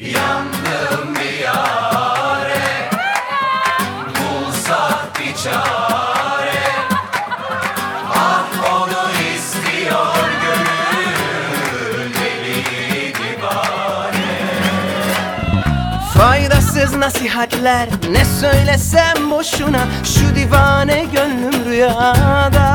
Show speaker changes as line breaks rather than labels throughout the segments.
Yandım bir yare Bulsak bir çare. Ah onu istiyor gönül Deli divane.
Faydasız nasihatler ne söylesem boşuna. Şu divane gönlüm rüyada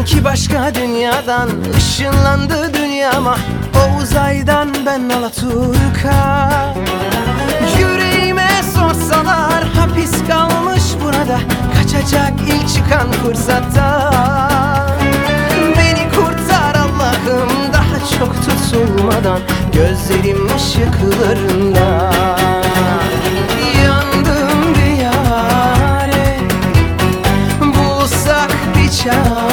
Sanki başka dünyadan ışınlandı dünyama. O uzaydan ben Alaturka. Yüreğime sorsalar hapis kalmış burada Kaçacak ilk çıkan fırsatta Beni kurtar Allah'ım daha çok tutulmadan Gözlerim ışıklarında. Yandım bir yare Bulsak bir çare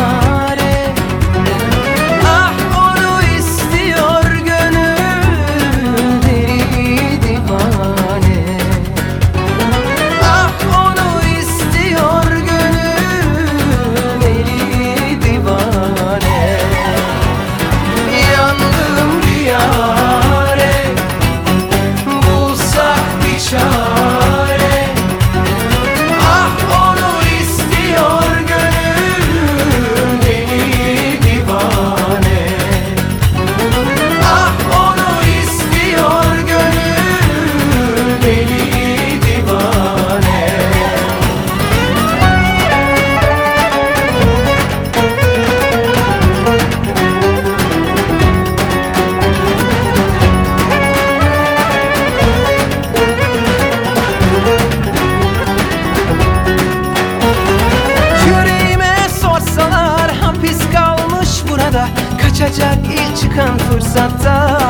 Kaçacak ilk çıkan fırsatta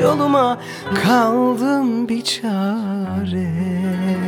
yoluma kaldım bir çare.